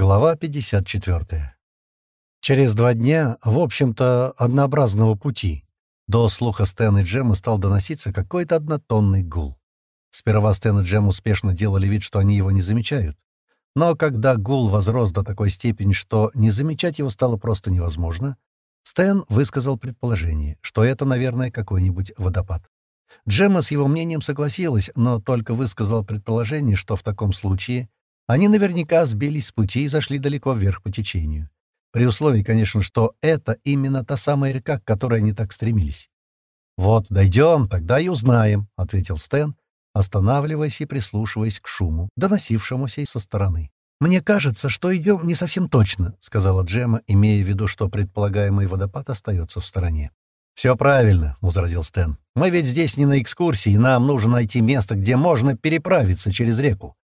Глава 54. Через два дня, в общем-то, однообразного пути, до слуха Стэна и Джема стал доноситься какой-то однотонный гул. Сперва Стэн и Джем успешно делали вид, что они его не замечают. Но когда гул возрос до такой степени, что не замечать его стало просто невозможно, Стэн высказал предположение, что это, наверное, какой-нибудь водопад. Джемма с его мнением согласилась, но только высказал предположение, что в таком случае они наверняка сбились с пути и зашли далеко вверх по течению. При условии, конечно, что это именно та самая река, к которой они так стремились. «Вот, дойдем, тогда и узнаем», — ответил Стэн, останавливаясь и прислушиваясь к шуму, доносившемуся со стороны. «Мне кажется, что идем не совсем точно», — сказала Джема, имея в виду, что предполагаемый водопад остается в стороне. «Все правильно», — возразил Стэн. «Мы ведь здесь не на экскурсии, нам нужно найти место, где можно переправиться через реку.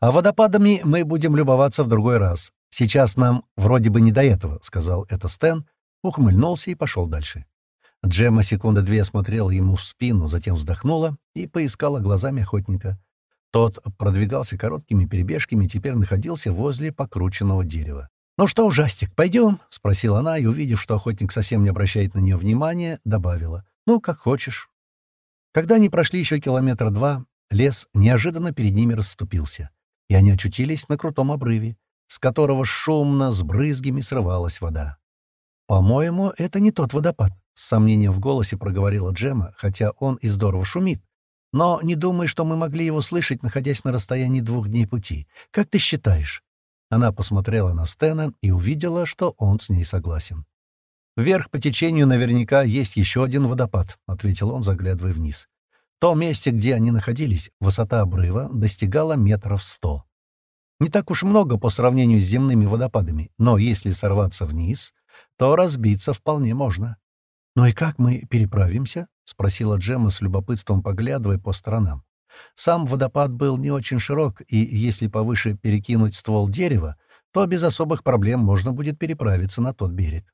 А водопадами мы будем любоваться в другой раз. Сейчас нам вроде бы не до этого», — сказал это Стэн, ухмыльнулся и пошел дальше. Джемма секунды две смотрела ему в спину, затем вздохнула и поискала глазами охотника. Тот продвигался короткими перебежками и теперь находился возле покрученного дерева. «Ну что, ужастик, пойдем?» — спросила она, и, увидев, что охотник совсем не обращает на нее внимания, добавила. «Ну, как хочешь». Когда они прошли еще километра два, лес неожиданно перед ними расступился и они очутились на крутом обрыве, с которого шумно с брызгами срывалась вода. «По-моему, это не тот водопад», — с сомнением в голосе проговорила Джема, хотя он и здорово шумит. «Но не думай, что мы могли его слышать, находясь на расстоянии двух дней пути. Как ты считаешь?» Она посмотрела на Стена и увидела, что он с ней согласен. «Вверх по течению наверняка есть еще один водопад», — ответил он, заглядывая вниз. Том месте, где они находились, высота обрыва достигала метров сто. Не так уж много по сравнению с земными водопадами, но если сорваться вниз, то разбиться вполне можно. «Ну и как мы переправимся?» — спросила Джемма с любопытством, поглядывая по сторонам. Сам водопад был не очень широк, и если повыше перекинуть ствол дерева, то без особых проблем можно будет переправиться на тот берег.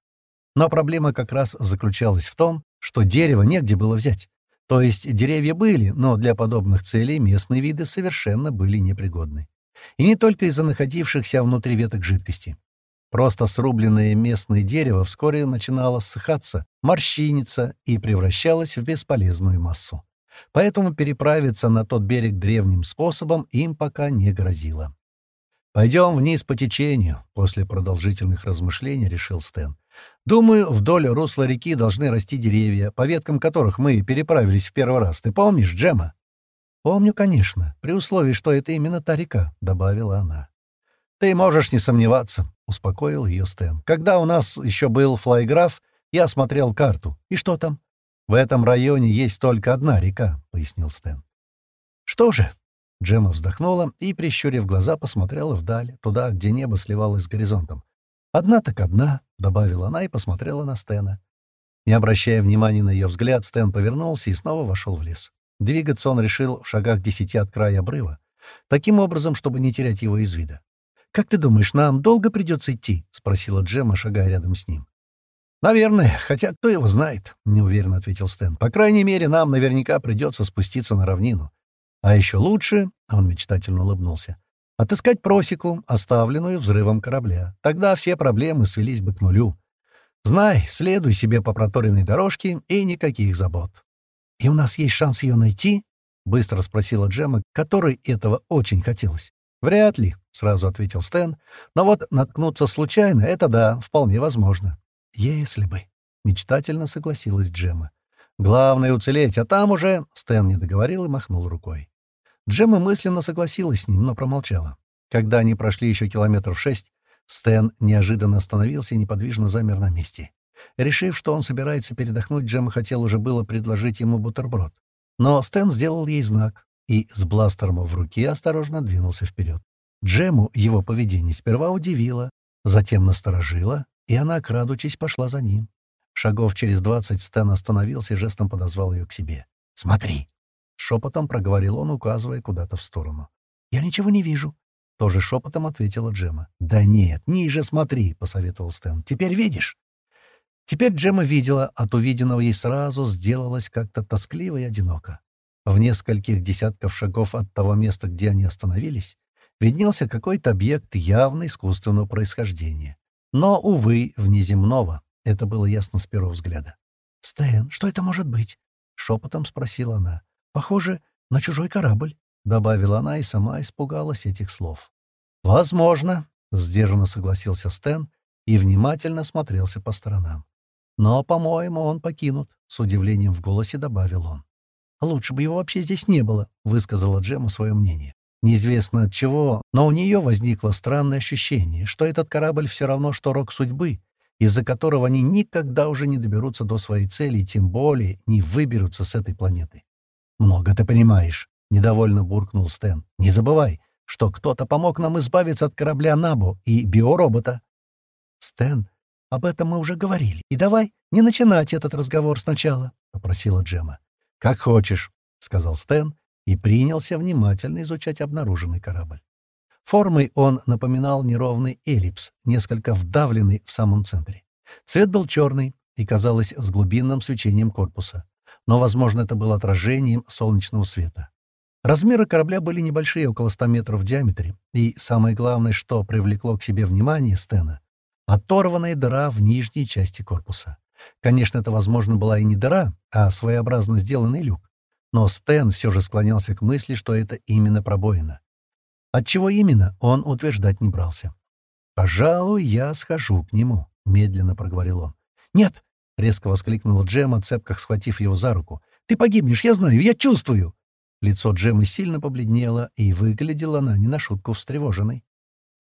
Но проблема как раз заключалась в том, что дерево негде было взять. То есть деревья были, но для подобных целей местные виды совершенно были непригодны. И не только из-за находившихся внутри веток жидкости. Просто срубленное местное дерево вскоре начинало ссыхаться, морщиниться и превращалось в бесполезную массу. Поэтому переправиться на тот берег древним способом им пока не грозило. «Пойдем вниз по течению», — после продолжительных размышлений решил Стэн. Думаю, вдоль русла реки должны расти деревья, по веткам которых мы переправились в первый раз. Ты помнишь, Джема?» «Помню, конечно, при условии, что это именно та река», — добавила она. «Ты можешь не сомневаться», — успокоил ее Стэн. «Когда у нас еще был флайграф, я смотрел карту. И что там?» «В этом районе есть только одна река», — пояснил Стэн. «Что же?» Джема вздохнула и, прищурив глаза, посмотрела вдаль, туда, где небо сливалось с горизонтом. «Одна так одна», — добавила она и посмотрела на Стена. Не обращая внимания на ее взгляд, Стэн повернулся и снова вошел в лес. Двигаться он решил в шагах десяти от края обрыва, таким образом, чтобы не терять его из вида. «Как ты думаешь, нам долго придется идти?» — спросила Джема, шагая рядом с ним. «Наверное, хотя кто его знает», — неуверенно ответил Стэн. «По крайней мере, нам наверняка придется спуститься на равнину. А еще лучше», — он мечтательно улыбнулся, Отыскать просеку, оставленную взрывом корабля. Тогда все проблемы свелись бы к нулю. Знай, следуй себе по проторенной дорожке и никаких забот. «И у нас есть шанс ее найти?» — быстро спросила Джема, которой этого очень хотелось. «Вряд ли», — сразу ответил Стэн. «Но вот наткнуться случайно — это да, вполне возможно». «Если бы», — мечтательно согласилась Джема. «Главное — уцелеть, а там уже...» — Стэн не договорил и махнул рукой. Джемма мысленно согласилась с ним, но промолчала. Когда они прошли еще километров шесть, Стэн неожиданно остановился и неподвижно замер на месте. Решив, что он собирается передохнуть, Джемма хотел уже было предложить ему бутерброд. Но Стэн сделал ей знак и с бластером в руке осторожно двинулся вперед. Джему его поведение сперва удивило, затем насторожило, и она, крадучись, пошла за ним. Шагов через двадцать Стэн остановился и жестом подозвал ее к себе. «Смотри!» — шепотом проговорил он, указывая куда-то в сторону. «Я ничего не вижу», — тоже шепотом ответила Джема. «Да нет, ниже смотри», — посоветовал Стэн. «Теперь видишь?» Теперь Джема видела, от увиденного ей сразу сделалось как-то тоскливо и одиноко. В нескольких десятков шагов от того места, где они остановились, виднелся какой-то объект явно искусственного происхождения. Но, увы, внеземного. Это было ясно с первого взгляда. «Стэн, что это может быть?» — шепотом спросила она. «Похоже на чужой корабль», — добавила она и сама испугалась этих слов. «Возможно», — сдержанно согласился Стэн и внимательно смотрелся по сторонам. «Но, по-моему, он покинут», — с удивлением в голосе добавил он. «Лучше бы его вообще здесь не было», — высказала Джема свое мнение. Неизвестно от чего, но у нее возникло странное ощущение, что этот корабль все равно, что рок судьбы, из-за которого они никогда уже не доберутся до своей цели и тем более не выберутся с этой планеты. «Много ты понимаешь», — недовольно буркнул Стэн. «Не забывай, что кто-то помог нам избавиться от корабля Набо и биоробота». «Стэн, об этом мы уже говорили. И давай не начинать этот разговор сначала», — попросила Джема. «Как хочешь», — сказал Стэн и принялся внимательно изучать обнаруженный корабль. Формой он напоминал неровный эллипс, несколько вдавленный в самом центре. Цвет был черный и, казалось, с глубинным свечением корпуса. Но, возможно, это было отражением солнечного света. Размеры корабля были небольшие, около 100 метров в диаметре. И самое главное, что привлекло к себе внимание Стена — оторванная дыра в нижней части корпуса. Конечно, это, возможно, была и не дыра, а своеобразно сделанный люк. Но Стэн все же склонялся к мысли, что это именно пробоина. От чего именно, он утверждать не брался. «Пожалуй, я схожу к нему», — медленно проговорил он. «Нет!» — резко воскликнула Джема, цепках схватив его за руку. «Ты погибнешь, я знаю, я чувствую!» Лицо Джемы сильно побледнело, и выглядела она не на шутку встревоженной.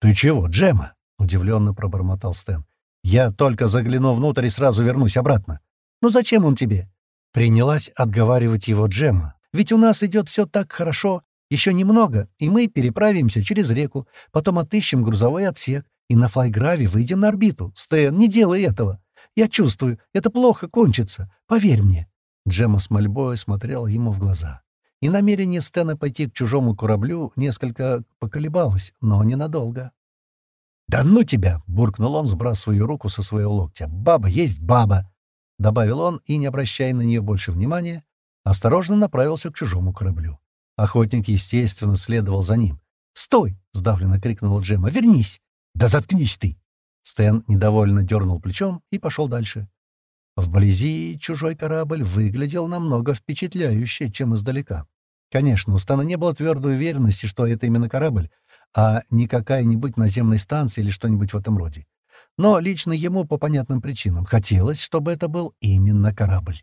«Ты чего, Джема?» — удивленно пробормотал Стэн. «Я только загляну внутрь и сразу вернусь обратно». «Ну зачем он тебе?» Принялась отговаривать его Джемма. «Ведь у нас идет все так хорошо. Еще немного, и мы переправимся через реку, потом отыщем грузовой отсек, и на флайграве выйдем на орбиту. Стэн, не делай этого. Я чувствую, это плохо кончится. Поверь мне». Джемма с мольбой смотрела ему в глаза. И намерение Стэна пойти к чужому кораблю несколько поколебалось, но ненадолго. «Да ну тебя!» — буркнул он, сбрасывая руку со своего локтя. «Баба есть баба!» — добавил он и, не обращая на нее больше внимания, осторожно направился к чужому кораблю. Охотник, естественно, следовал за ним. «Стой!» — сдавленно крикнула Джема. «Вернись!» «Да заткнись ты!» Стэн недовольно дернул плечом и пошел дальше. Вблизи чужой корабль выглядел намного впечатляюще, чем издалека. Конечно, у Стана не было твердой уверенности, что это именно корабль, а не какая-нибудь наземная станция или что-нибудь в этом роде. Но лично ему по понятным причинам хотелось, чтобы это был именно корабль.